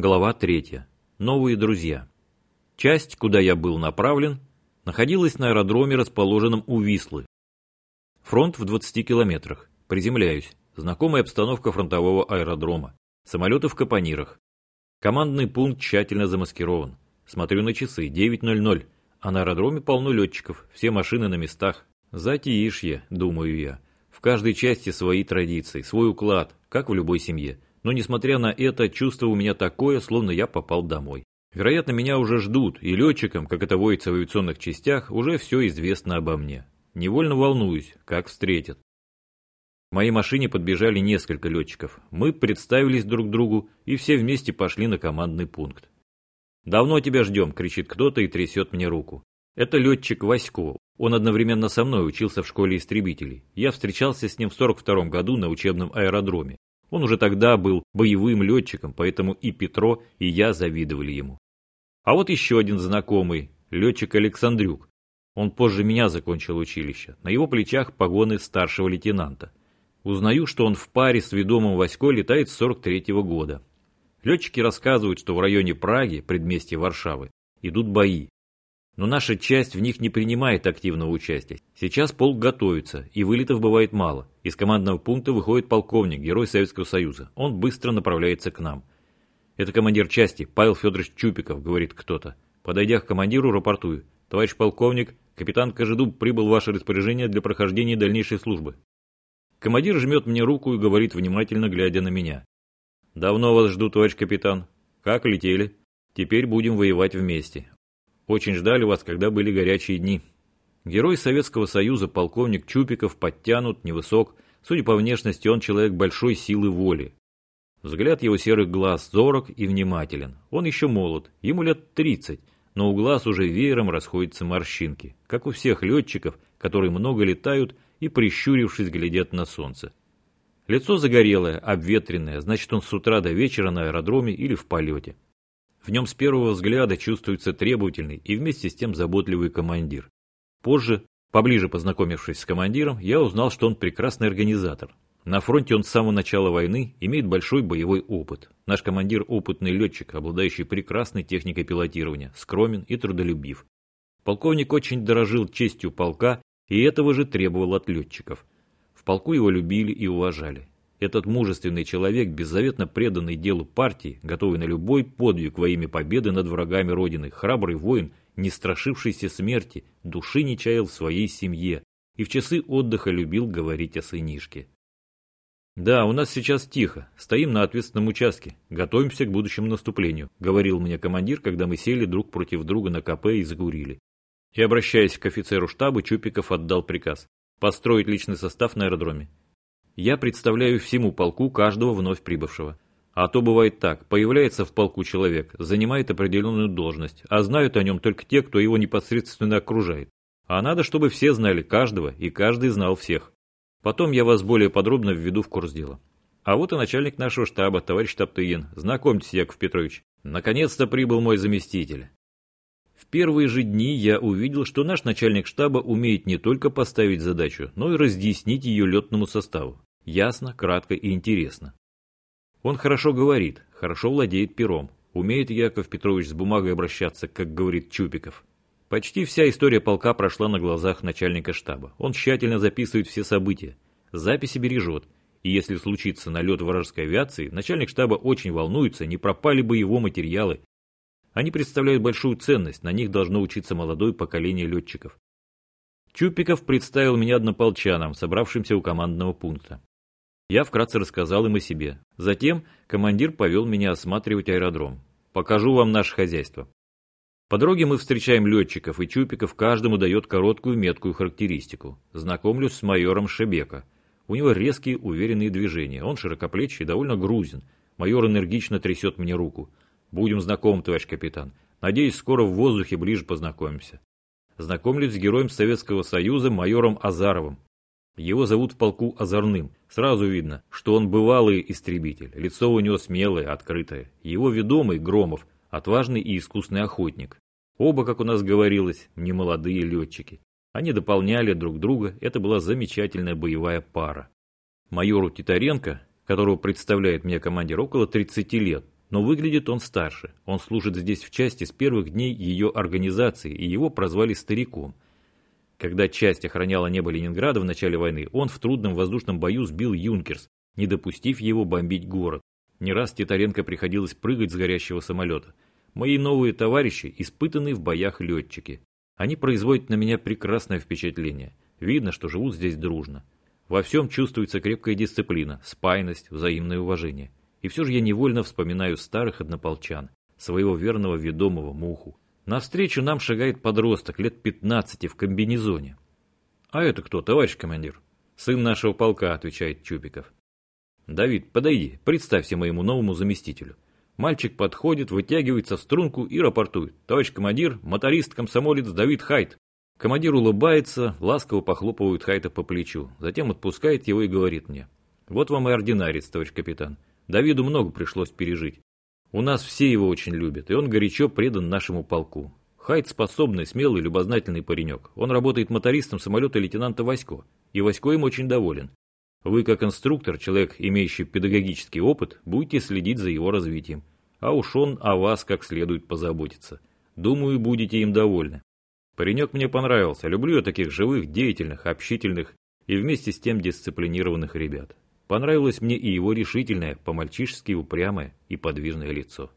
Глава 3. Новые друзья. Часть, куда я был направлен, находилась на аэродроме, расположенном у Вислы. Фронт в 20 километрах. Приземляюсь. Знакомая обстановка фронтового аэродрома. Самолеты в капонирах. Командный пункт тщательно замаскирован. Смотрю на часы. 9.00. А на аэродроме полно летчиков. Все машины на местах. Затишье, думаю я. В каждой части свои традиции, свой уклад, как в любой семье но несмотря на это, чувство у меня такое, словно я попал домой. Вероятно, меня уже ждут, и летчикам, как это водится в авиационных частях, уже все известно обо мне. Невольно волнуюсь, как встретят. К моей машине подбежали несколько летчиков. Мы представились друг другу и все вместе пошли на командный пункт. «Давно тебя ждем!» – кричит кто-то и трясет мне руку. Это летчик Васько. Он одновременно со мной учился в школе истребителей. Я встречался с ним в 42 году на учебном аэродроме. Он уже тогда был боевым летчиком, поэтому и Петро, и я завидовали ему. А вот еще один знакомый, летчик Александрюк. Он позже меня закончил училище. На его плечах погоны старшего лейтенанта. Узнаю, что он в паре с ведомым Васькой летает с 43 -го года. Летчики рассказывают, что в районе Праги, предместья Варшавы, идут бои но наша часть в них не принимает активного участия. Сейчас полк готовится, и вылетов бывает мало. Из командного пункта выходит полковник, герой Советского Союза. Он быстро направляется к нам. Это командир части, Павел Федорович Чупиков, говорит кто-то. Подойдя к командиру, рапортую. Товарищ полковник, капитан Кожедуб прибыл в ваше распоряжение для прохождения дальнейшей службы. Командир жмет мне руку и говорит, внимательно глядя на меня. Давно вас жду, товарищ капитан. Как летели? Теперь будем воевать вместе. Очень ждали вас, когда были горячие дни. Герой Советского Союза полковник Чупиков подтянут, невысок. Судя по внешности, он человек большой силы воли. Взгляд его серых глаз зорок и внимателен. Он еще молод, ему лет 30, но у глаз уже веером расходятся морщинки, как у всех летчиков, которые много летают и, прищурившись, глядят на солнце. Лицо загорелое, обветренное, значит он с утра до вечера на аэродроме или в полете. В нем с первого взгляда чувствуется требовательный и вместе с тем заботливый командир. Позже, поближе познакомившись с командиром, я узнал, что он прекрасный организатор. На фронте он с самого начала войны имеет большой боевой опыт. Наш командир – опытный летчик, обладающий прекрасной техникой пилотирования, скромен и трудолюбив. Полковник очень дорожил честью полка и этого же требовал от летчиков. В полку его любили и уважали. Этот мужественный человек, беззаветно преданный делу партии, готовый на любой подвиг во имя победы над врагами Родины, храбрый воин, не страшившийся смерти, души не чаял в своей семье и в часы отдыха любил говорить о сынишке. «Да, у нас сейчас тихо, стоим на ответственном участке, готовимся к будущему наступлению», говорил мне командир, когда мы сели друг против друга на КП и закурили. И, обращаясь к офицеру штаба, Чупиков отдал приказ построить личный состав на аэродроме я представляю всему полку каждого вновь прибывшего. А то бывает так, появляется в полку человек, занимает определенную должность, а знают о нем только те, кто его непосредственно окружает. А надо, чтобы все знали каждого, и каждый знал всех. Потом я вас более подробно введу в курс дела. А вот и начальник нашего штаба, товарищ Топтыгин. Знакомьтесь, Яков Петрович. Наконец-то прибыл мой заместитель. В первые же дни я увидел, что наш начальник штаба умеет не только поставить задачу, но и разъяснить ее летному составу. Ясно, кратко и интересно. Он хорошо говорит, хорошо владеет пером. Умеет Яков Петрович с бумагой обращаться, как говорит Чупиков. Почти вся история полка прошла на глазах начальника штаба. Он тщательно записывает все события. Записи бережет. И если случится налет вражеской авиации, начальник штаба очень волнуется, не пропали бы его материалы. Они представляют большую ценность, на них должно учиться молодое поколение летчиков. Чупиков представил меня однополчанам, собравшимся у командного пункта. Я вкратце рассказал им о себе. Затем командир повел меня осматривать аэродром. «Покажу вам наше хозяйство». По дороге мы встречаем летчиков, и Чупиков каждому дает короткую меткую характеристику. Знакомлюсь с майором Шебека. У него резкие, уверенные движения. Он широкоплечий довольно грузен. Майор энергично трясет мне руку. «Будем знакомы, товарищ капитан. Надеюсь, скоро в воздухе ближе познакомимся». Знакомлюсь с героем Советского Союза майором Азаровым. Его зовут в полку Озорным. Сразу видно, что он бывалый истребитель. Лицо у него смелое, открытое. Его ведомый Громов – отважный и искусный охотник. Оба, как у нас говорилось, немолодые летчики. Они дополняли друг друга, это была замечательная боевая пара. Майору Титаренко, которого представляет мне командир, около 30 лет. Но выглядит он старше. Он служит здесь в части с первых дней ее организации, и его прозвали стариком. Когда часть охраняла небо Ленинграда в начале войны, он в трудном воздушном бою сбил Юнкерс, не допустив его бомбить город. Не раз Титаренко приходилось прыгать с горящего самолета. Мои новые товарищи – испытанные в боях летчики. Они производят на меня прекрасное впечатление. Видно, что живут здесь дружно. Во всем чувствуется крепкая дисциплина, спайность, взаимное уважение. И все же я невольно вспоминаю старых однополчан, своего верного ведомого Муху. Навстречу нам шагает подросток, лет 15 в комбинезоне. «А это кто, товарищ командир?» «Сын нашего полка», — отвечает Чубиков. «Давид, подойди, представься моему новому заместителю». Мальчик подходит, вытягивается в струнку и рапортует. «Товарищ командир, моторист-комсомолец Давид Хайт». Командир улыбается, ласково похлопывает Хайта по плечу, затем отпускает его и говорит мне. «Вот вам и ординарец, товарищ капитан. Давиду много пришлось пережить. У нас все его очень любят, и он горячо предан нашему полку. Хайт способный, смелый, любознательный паренек. Он работает мотористом самолета лейтенанта Васько, и Васько им очень доволен. Вы, как инструктор, человек, имеющий педагогический опыт, будете следить за его развитием. А уж он о вас как следует позаботиться. Думаю, будете им довольны. Паренек мне понравился. Люблю я таких живых, деятельных, общительных и вместе с тем дисциплинированных ребят. Понравилось мне и его решительное, по-мальчишески упрямое и подвижное лицо.